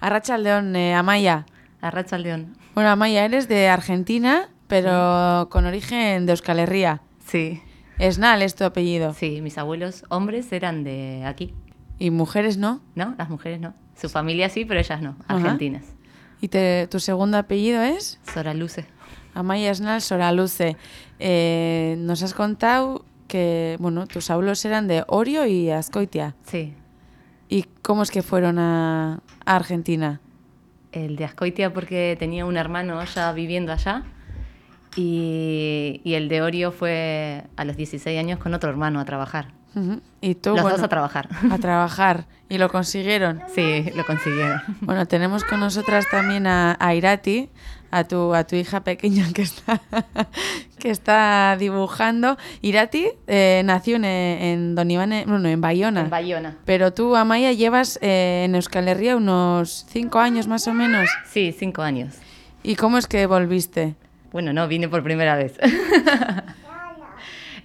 Arrachaldeón, eh, Amaya. Arrachaldeón. Bueno, Amaya, eres de Argentina, pero con origen de Euskal Herria. Sí. Esnal es tu apellido. Sí, mis abuelos hombres eran de aquí. ¿Y mujeres no? No, las mujeres no. Su familia sí, pero ellas no, Ajá. argentinas. ¿Y te- tu segundo apellido es? Soraluce. Amaya Esnal Soraluce. Eh, nos has contado que, bueno, tus abuelos eran de Orio y Azcoitia. Sí. ¿Y cómo es que fueron a, Argentina? El de Ascoitia porque tenía un hermano ya viviendo allá. Y, y el de Orio fue a los 16 años con otro hermano a trabajar. Ujú. Y tú, Los bueno, dos a trabajar. a trabajar. Y lo consiguieron. Sí, lo consiguieron. Bueno, tenemos con nosotras también a, a Irati, a tu, a tu hija pequeña que está, que está dibujando. Irati eh, nació en, en Don Iván, bueno, en Bayona. En Bayona. Pero tú, Amaya, llevas eh, en Euskal Herria unos cinco años más o menos. Sí, cinco años. ¿Y cómo es que volviste? Bueno, no, vine por primera vez.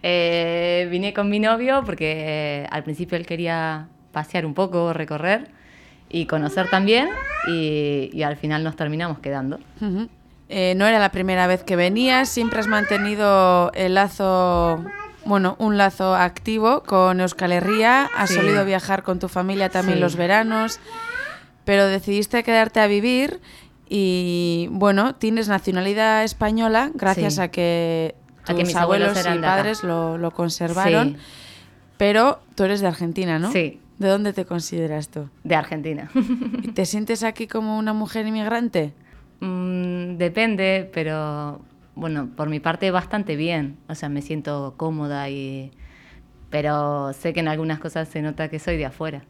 Eh, vine con mi novio porque eh, al principio él quería pasear un poco, recorrer y conocer también y, y al final nos terminamos quedando. Ujú. Eh, no era la primera vez que venías, siempre has mantenido el lazo, bueno, un lazo activo con Euskal Herria, has Sí. solido viajar con tu familia también Sí. los veranos, pero decidiste quedarte a vivir y, bueno, tienes nacionalidad española gracias Sí. a que tus que mis abuelos abuelos y eran acá. padres lo, lo conservaron, Sí. pero tú eres de Argentina, ¿no? Sí. ¿De dónde te consideras tú? De Argentina. ¿Y ¿Te sientes aquí como una mujer inmigrante? Mm, depende, pero bueno, por mi parte bastante bien. O sea, me siento cómoda y... Pero sé que en algunas cosas se nota que soy de afuera.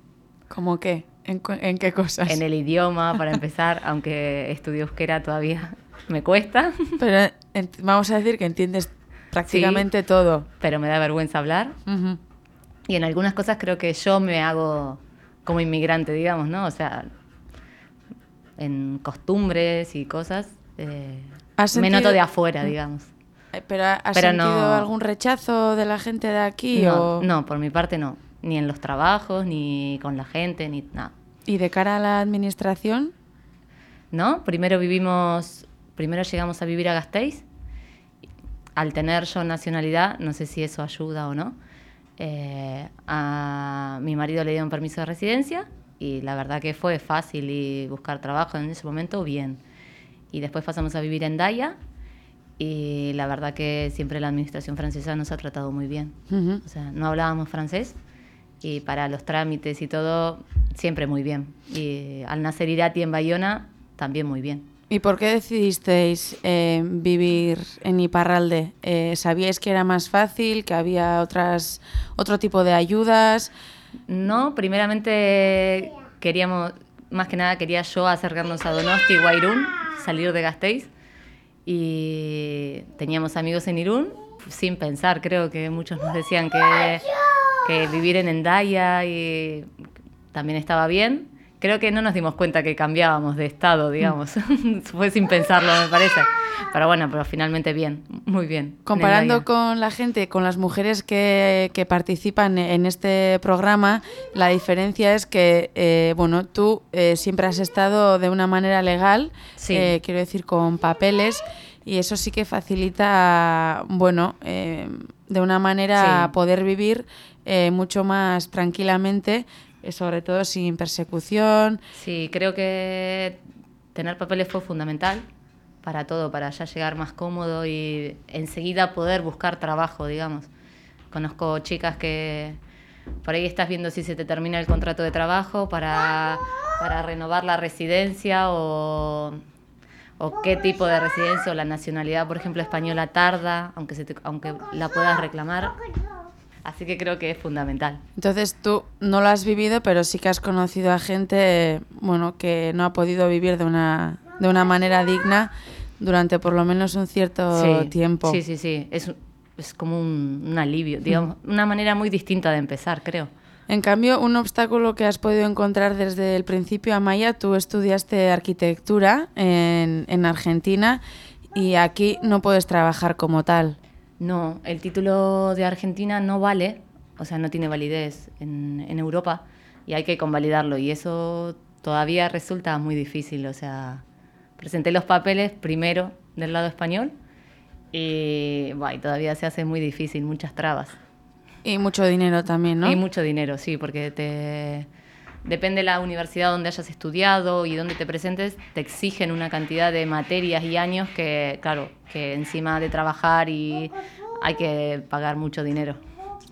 ¿Cómo qué? ¿En, en qué cosas? En el idioma, para empezar, aunque estudio euskera todavía me cuesta, Pero en- vamos a decir que entiendes prácticamente todo. pero me da vergüenza hablar. Ujú. Y en algunas cosas creo que yo me hago como inmigrante, digamos, ¿no? O sea, en costumbres y cosas, eh, ¿Has me sentido- noto de afuera, digamos. Eh, ¿Pero ha- has Pero sentido no- algún rechazo de la gente de aquí? No, o- no, por mi parte no. Ni en los trabajos, ni con la gente, ni nada. ¿Y de cara a la administración? ¿No? Primero vivimos, primero llegamos a vivir a Gasteiz. Al tener yo nacionalidad, no sé si eso ayuda o no, eh, a mi marido le dieron permiso de residencia y la verdad que fue fácil y buscar trabajo en ese momento bien. Y después pasamos a vivir en Daya y la verdad que siempre la administración francesa nos ha tratado muy bien. O sea, no hablábamos francés y para los trámites y todo, siempre muy bien. Y al nacer Irati en Bayona, también muy bien. ¿Y por qué decidisteis eh, vivir en Iparralde? Eh, ¿Sabíais que era más fácil, que había otras, otro tipo de ayudas? No, primeramente queríamos, más que nada quería yo acercarnos a Donosti, Guairún, salir de Gasteiz. Y teníamos amigos en Irún, sin pensar, creo que muchos nos decían que, que vivir en Endaya y también estaba bien. Creo que no nos dimos cuenta que cambiábamos de estado, digamos. Fue sin pensarlo, me parece. Pero bueno, pero finalmente bien, muy bien. en Comparando con la gente, con las mujeres que, que participan en este programa, la diferencia es que, eh, bueno, tú eh, siempre has estado de una manera legal, Sí. eh, quiero decir, con papeles, y eso sí que facilita, bueno, eh, de una manera Sí. poder vivir eh, mucho más tranquilamente, sobre todo sin persecución. Sí, creo que tener papeles fue fundamental para todo, para ya llegar más cómodo y enseguida poder buscar trabajo, digamos. Conozco chicas que por ahí estás viendo si se te termina el contrato de trabajo para, para renovar la residencia o, o qué tipo de residencia o la nacionalidad, por ejemplo, española tarda, aunque, se te- aunque la puedas reclamar. Así que creo que es fundamental. Entonces tú no lo has vivido, pero sí que has conocido a gente, bueno, que no ha podido vivir de una, de una manera digna durante por lo menos un cierto Sí, tiempo. Sí, sí, sí. Es, es como un, un alivio, digamos, una manera muy distinta de empezar, creo. En cambio, un obstáculo que has podido encontrar desde el principio, Amaya, tú estudiaste arquitectura en, en Argentina y aquí no puedes trabajar como tal. No, el título de Argentina no vale, o sea, no tiene validez en, en Europa y hay que convalidarlo. Y eso todavía resulta muy difícil. O sea, presenté los papeles primero del lado español y, bueno, y todavía se hace muy difícil, muchas trabas. Y mucho dinero también, ¿no? Y mucho dinero, sí, porque te depende de la universidad donde hayas estudiado y donde te presentes, te exigen una cantidad de materias y años que, claro, que encima de trabajar y hay que pagar mucho dinero.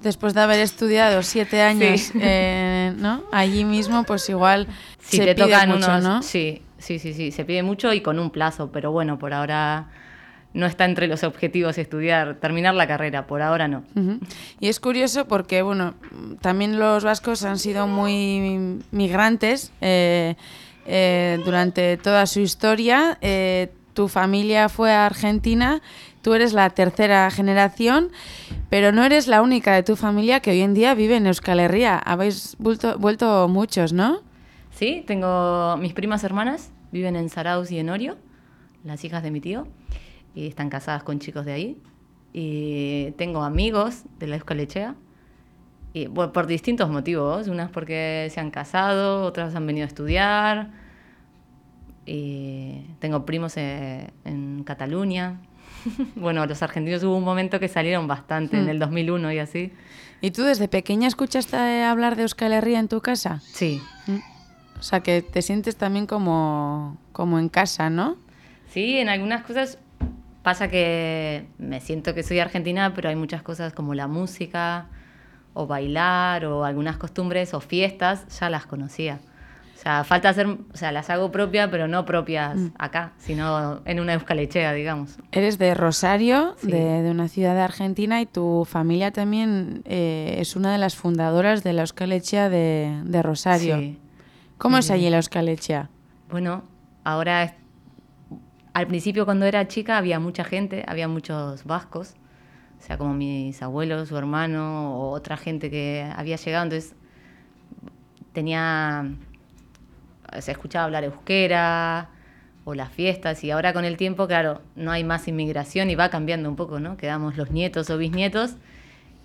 Después de haber estudiado siete años, eh, ¿no? Allí mismo, pues igual si se te pide tocan mucho, ¿no? Sí, sí, sí, sí, se pide mucho y con un plazo, pero bueno, por ahora no está entre los objetivos estudiar, terminar la carrera, por ahora no. Y es curioso porque, bueno, también los vascos han sido muy migrantes eh, eh, durante toda su historia. Eh, tu familia fue a Argentina, tú eres la tercera generación, pero no eres la única de tu familia que hoy en día vive en Euskal Herria. Habéis vuelto, vuelto muchos, ¿no? Sí, tengo mis primas hermanas, viven en Saraus y en Orio, las hijas de mi tío y están casadas con chicos de ahí. Y tengo amigos de la escolechea, y, por distintos motivos. Unas porque se han casado, otras han venido a estudiar. Y tengo primos eh, en, Cataluña. bueno, los argentinos hubo un momento que salieron bastante, en hmm. el 2001 y así. ¿Y tú desde pequeña escuchaste hablar de Euskal Herria en tu casa? Sí. Hmm. O sea, que te sientes también como, como en casa, ¿no? Sí, en algunas cosas Pasa que me siento que soy argentina, pero hay muchas cosas como la música, o bailar, o algunas costumbres o fiestas, ya las conocía. O sea, falta hacer, o sea, las hago propias, pero no propias mm. acá, sino en una euskalechea, digamos. Eres de Rosario, de, una ciudad de Argentina, y tu familia también eh, es una de las fundadoras de la euskalechea de, de Rosario. Sí. ¿Cómo es allí la euskalechea? Bueno, ahora al principio cuando era chica había mucha gente, había muchos vascos, o sea, como mis abuelos, su hermano o otra gente que había llegado, entonces tenía, se escuchaba hablar euskera o las fiestas y ahora con el tiempo, claro, no hay más inmigración y va cambiando un poco, ¿no? Quedamos los nietos o bisnietos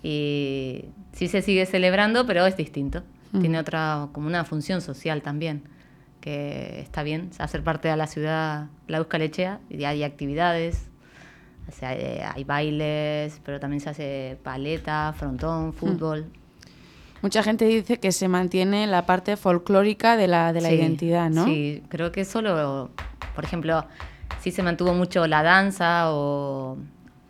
y sí se sigue celebrando, pero es distinto. Mm. Tiene otra, como una función social también que está bien hacer parte de la ciudad la Euskalechea y hay actividades, o sea, eh, hay bailes, pero también se hace paleta, frontón, hmm. fútbol. Mucha gente dice que se mantiene la parte folclórica de la, de la identidad, ¿no? Sí, creo que solo, por ejemplo, sí se mantuvo mucho la danza o,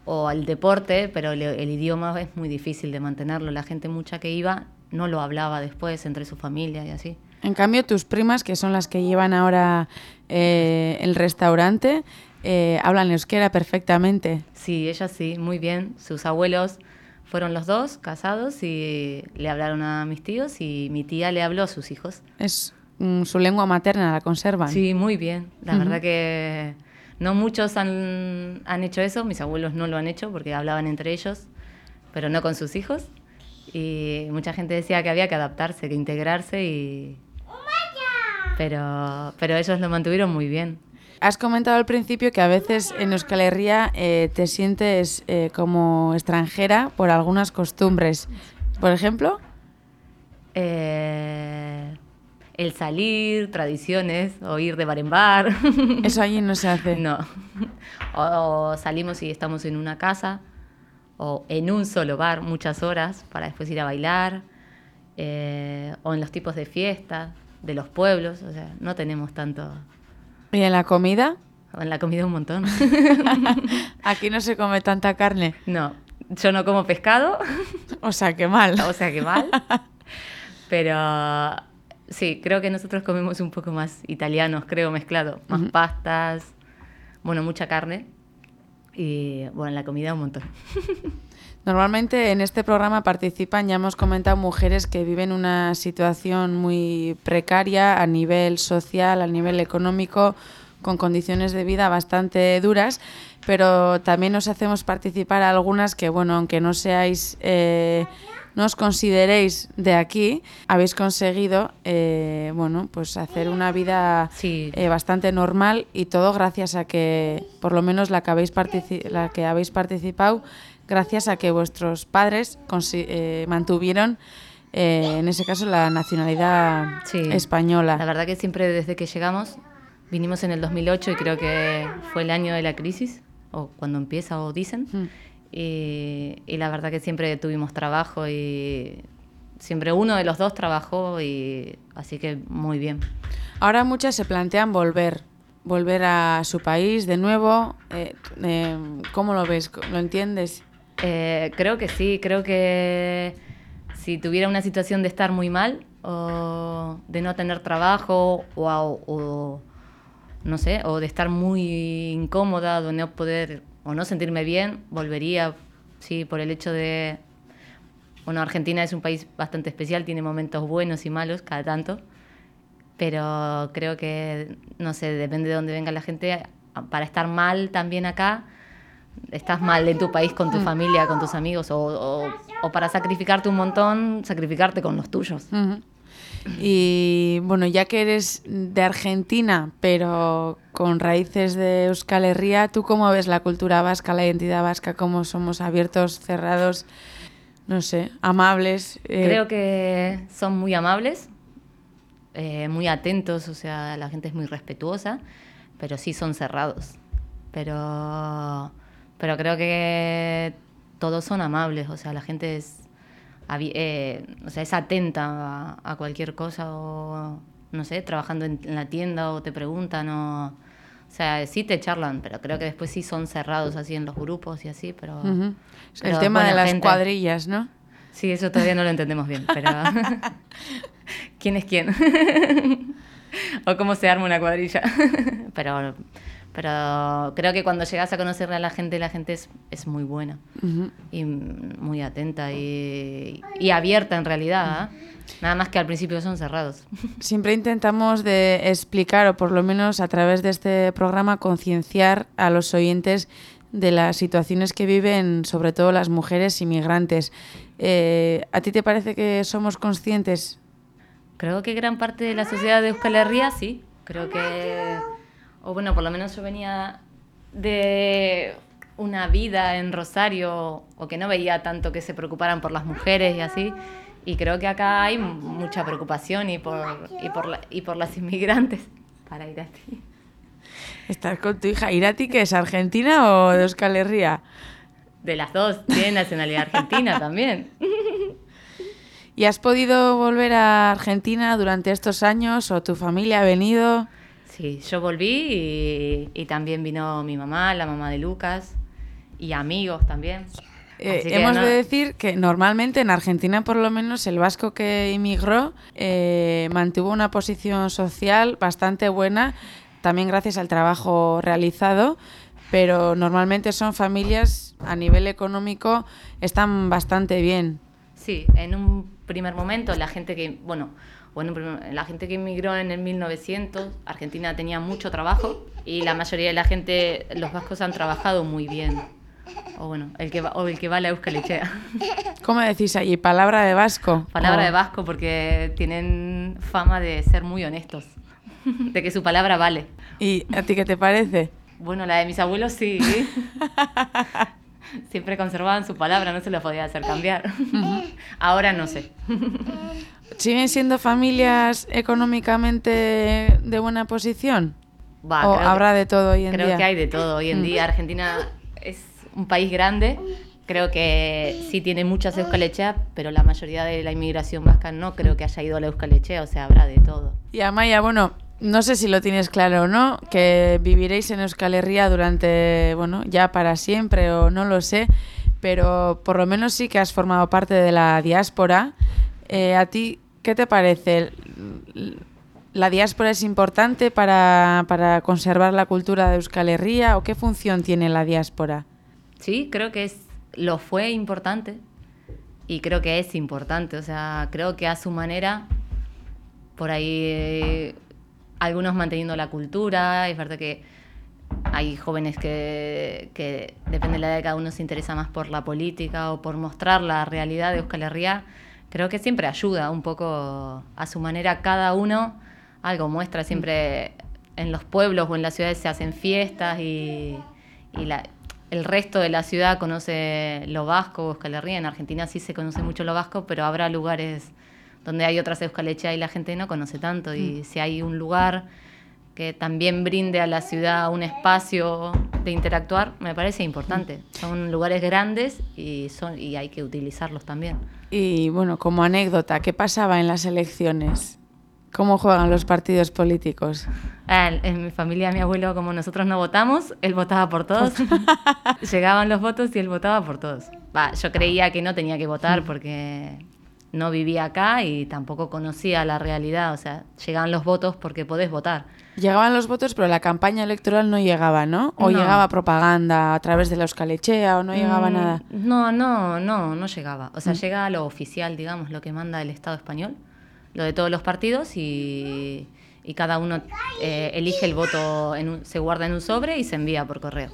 o el deporte, pero el, el, idioma es muy difícil de mantenerlo. La gente mucha que iba no lo hablaba después entre su familia y así. En cambio, tus primas, que son las que llevan ahora eh, el restaurante, eh, hablan euskera perfectamente. Sí, ellas sí, muy bien. Sus abuelos fueron los dos casados y le hablaron a mis tíos y mi tía le habló a sus hijos. Es mm, su lengua materna, la conservan. Sí, muy bien. La verdad que no muchos han, han hecho eso, mis abuelos no lo han hecho porque hablaban entre ellos, pero no con sus hijos. Y mucha gente decía que había que adaptarse, que integrarse y, pero, pero ellos lo mantuvieron muy bien. Has comentado al principio que a veces en Euskal Herria eh, te sientes eh, como extranjera por algunas costumbres. Por ejemplo. Eh, el salir, tradiciones, o ir de bar en bar. Eso allí no se hace. No. O, salimos y estamos en una casa o en un solo bar muchas horas para después ir a bailar. o en los tipos de fiestas de los pueblos, o sea, no tenemos tanto... ¿Y en la comida? En la comida un montón. Aquí no se come tanta carne. No, yo no como pescado. O sea, que mal. O sea, que mal. Pero sí, creo que nosotros comemos un poco más italianos, creo, mezclado. Más pastas, bueno, mucha carne. Y bueno, en la comida un montón. Normalmente en este programa participan, ya hemos comentado, mujeres que viven una situación muy precaria a nivel social, a nivel económico, con condiciones de vida bastante duras, pero también nos hacemos participar a algunas que, bueno, aunque no seáis, eh, no os consideréis de aquí, habéis conseguido, eh, bueno, pues hacer una vida eh, bastante normal y todo gracias a que, por lo menos la que habéis, la que habéis participado, gracias a que vuestros padres eh, mantuvieron eh, en ese caso la nacionalidad Sí. española. La verdad que siempre desde que llegamos, vinimos en el 2008 y creo que fue el año de la crisis, o cuando empieza o dicen, Mm. y, y la verdad que siempre tuvimos trabajo y siempre uno de los dos trabajó y así que muy bien. Ahora muchas se plantean volver, volver a su país de nuevo. Eh, eh, ¿Cómo lo ves? ¿Lo entiendes? Eh, creo que sí, creo que si tuviera una situación de estar muy mal o de no tener trabajo o, o, no sé, o de estar muy incómoda, de no poder o no sentirme bien, volvería, sí, por el hecho de, bueno, Argentina es un país bastante especial, tiene momentos buenos y malos cada tanto, pero creo que, no sé, depende de dónde venga la gente, para estar mal también acá, estás mal en tu país con tu familia, con tus amigos, o, o- o para sacrificarte un montón, sacrificarte con los tuyos. Y bueno, ya que eres de Argentina, pero con raíces de Euskal Herria, ¿tú cómo ves la cultura vasca, la identidad vasca? ¿Cómo somos abiertos, cerrados, no sé, amables? Eh, Creo que son muy amables, eh, muy atentos, o sea, la gente es muy respetuosa, pero sí son cerrados. Pero, pero creo que todos son amables, o sea, la gente es, eh, o sea, es atenta a, a cualquier cosa o, no sé, trabajando en, en la tienda o te preguntan o... O sea, sí te charlan, pero creo que después sí son cerrados así en los grupos y así, pero... ujú. pero El tema de las gente. cuadrillas, ¿no? Sí, eso todavía no lo entendemos bien, pero ¿quién es quién? o cómo se arma una cuadrilla. pero, pero creo que cuando llegas a conocer a la gente, la gente es, es muy buena Ujú. y muy atenta y, y abierta en realidad. ¿ah? Nada más que al principio son cerrados. Siempre intentamos de explicar, o por lo menos a través de este programa, concienciar a los oyentes de las situaciones que viven, sobre todo las mujeres inmigrantes. Eh, ¿A ti te parece que somos conscientes? Creo que gran parte de la sociedad de Euskal Herria sí. Creo que, o bueno, por lo menos yo venía de una vida en Rosario o que no veía tanto que se preocuparan por las mujeres y así. Y creo que acá hay mucha preocupación y por, y por, la- y por las inmigrantes. Para ir a ti. ¿Estás con tu hija Irati, que es argentina o de Euskal Herria? De las dos, tiene nacionalidad argentina también. ¿Y has podido volver a Argentina durante estos años o tu familia ha venido? Sí, yo volví y, y también vino mi mamá, la mamá de Lucas y amigos también. Eh, hemos no- de decir que normalmente en Argentina, por lo menos, el vasco que inmigró eh, mantuvo una posición social bastante buena, también gracias al trabajo realizado, pero normalmente son familias a nivel económico están bastante bien. Sí, en un primer momento la gente que, bueno, o en un primer- la gente que emigró en el 1900, Argentina tenía mucho trabajo y la mayoría de la gente, los vascos han trabajado muy bien. O bueno, el que va, o el que va a la Euskal Etxea. ¿Cómo decís allí? ¿Palabra de vasco? Palabra O- de vasco porque tienen fama de ser muy honestos, de que su palabra vale. ¿Y a ti qué te parece? Bueno, la de mis abuelos sí. Siempre conservaban su palabra, no se la podía hacer cambiar. Ahora no sé. ¿Siguen siendo familias económicamente de buena posición? Va, ¿O creo que- habrá de todo hoy en Creo día? que hay de todo hoy en Mm. día. Argentina es un país grande. Creo que sí tiene muchas euskalechea, pero la mayoría de la inmigración vasca no creo que haya ido a la euskalechea, o sea, habrá de todo. Y Amaya, bueno, no sé si lo tienes claro o no, que viviréis en Euskal Herria durante, bueno, ya para siempre o no lo sé, pero por lo menos sí que has formado parte de la diáspora. Eh, ¿A ti qué te parece? ¿La diáspora es importante para, para conservar la cultura de Euskal Herria o qué función tiene la diáspora? Sí, creo que es, lo fue importante y creo que es importante. O sea, creo que a su manera, por ahí eh, algunos manteniendo la cultura, es verdad que hay jóvenes que, que depende de la edad de cada uno, se interesa más por la política o por mostrar la realidad de Euskal Herria. Creo que siempre ayuda un poco a su manera cada uno, algo muestra siempre en los pueblos o en las ciudades se hacen fiestas y, y la, el resto de la ciudad conoce lo vasco Euskal Herria. En Argentina sí se conoce mucho lo vasco, pero habrá lugares donde hay otras Euskalechea y la gente no conoce tanto. Y mm. si hay un lugar que también brinde a la ciudad un espacio de interactuar, me parece importante. Mm. Son lugares grandes y, son, y hay que utilizarlos también. Y bueno, como anécdota, ¿qué pasaba en las elecciones? ¿Cómo juegan los partidos políticos? Ah, en mi familia, mi abuelo, como nosotros no votamos, él votaba por todos. Llegaban los votos y él votaba por todos. yo creía que no tenía que votar porque no vivía acá y tampoco conocía la realidad. O sea, llegaban los votos porque podés votar. Llegaban los votos, pero la campaña electoral no llegaba, ¿no? O llegaba propaganda a través de la Euskalechea o no llegaba mm, nada. No, no, no, no llegaba. O sea, mm. llega lo oficial, digamos, lo que manda el Estado español lo de todos los partidos y, cada uno eh, elige el voto, en se guarda en un sobre y se envía por correo.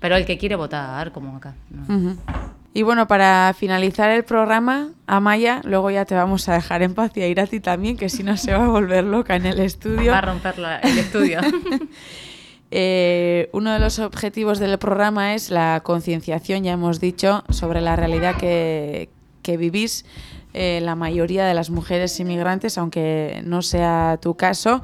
Pero el que quiere votar, como acá. Y bueno, para finalizar el programa, Amaya, luego ya te vamos a dejar en paz y a ir a ti también, que si no se va a volver loca en el estudio. Va a romper el estudio. Eh, uno de los objetivos del programa es la concienciación, ya hemos dicho, sobre la realidad que, que vivís eh, la mayoría de las mujeres inmigrantes, aunque no sea tu caso.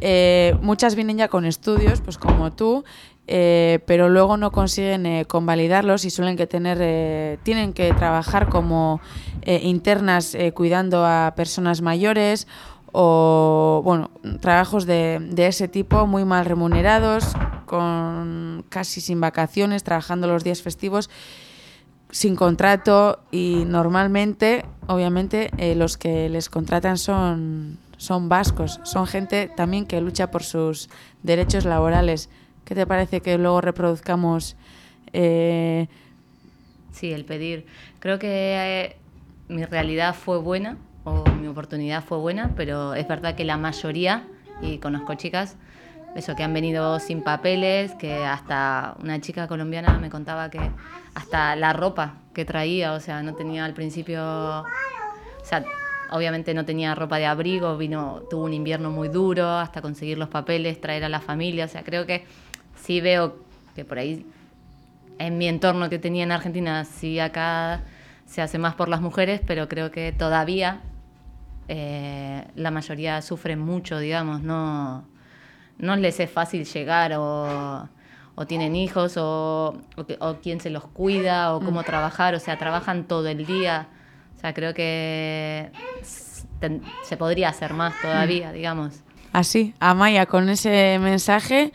Eh, muchas vienen ya con estudios, pues como tú, eh, pero luego no consiguen convalidarlos y suelen que tener, tienen que trabajar como internas cuidando a personas mayores o bueno, trabajos de, de, ese tipo muy mal remunerados, con casi sin vacaciones, trabajando los días festivos sin contrato y normalmente, obviamente, eh, los que les contratan son, son vascos, son gente también que lucha por sus derechos laborales. ¿Qué te parece que luego reproduzcamos? Eh... Sí, el pedir. Creo que eh, mi realidad fue buena o mi oportunidad fue buena, pero es verdad que la mayoría, y conozco chicas, eso, que han venido sin papeles, que hasta una chica colombiana me contaba que hasta la ropa que traía, o sea, no tenía al principio, o sea, obviamente no tenía ropa de abrigo, vino, tuvo un invierno muy duro hasta conseguir los papeles, traer a la familia, o sea, creo que sí veo que por ahí en mi entorno que tenía en Argentina, sí acá se hace más por las mujeres, pero creo que todavía eh, la mayoría sufre mucho, digamos, no no les es fácil llegar o, tienen hijos o, o, quién se los cuida o cómo mm. trabajar, o sea, trabajan todo el día. O sea, creo que se podría hacer más todavía, mm. digamos. Así, Amaya, con ese mensaje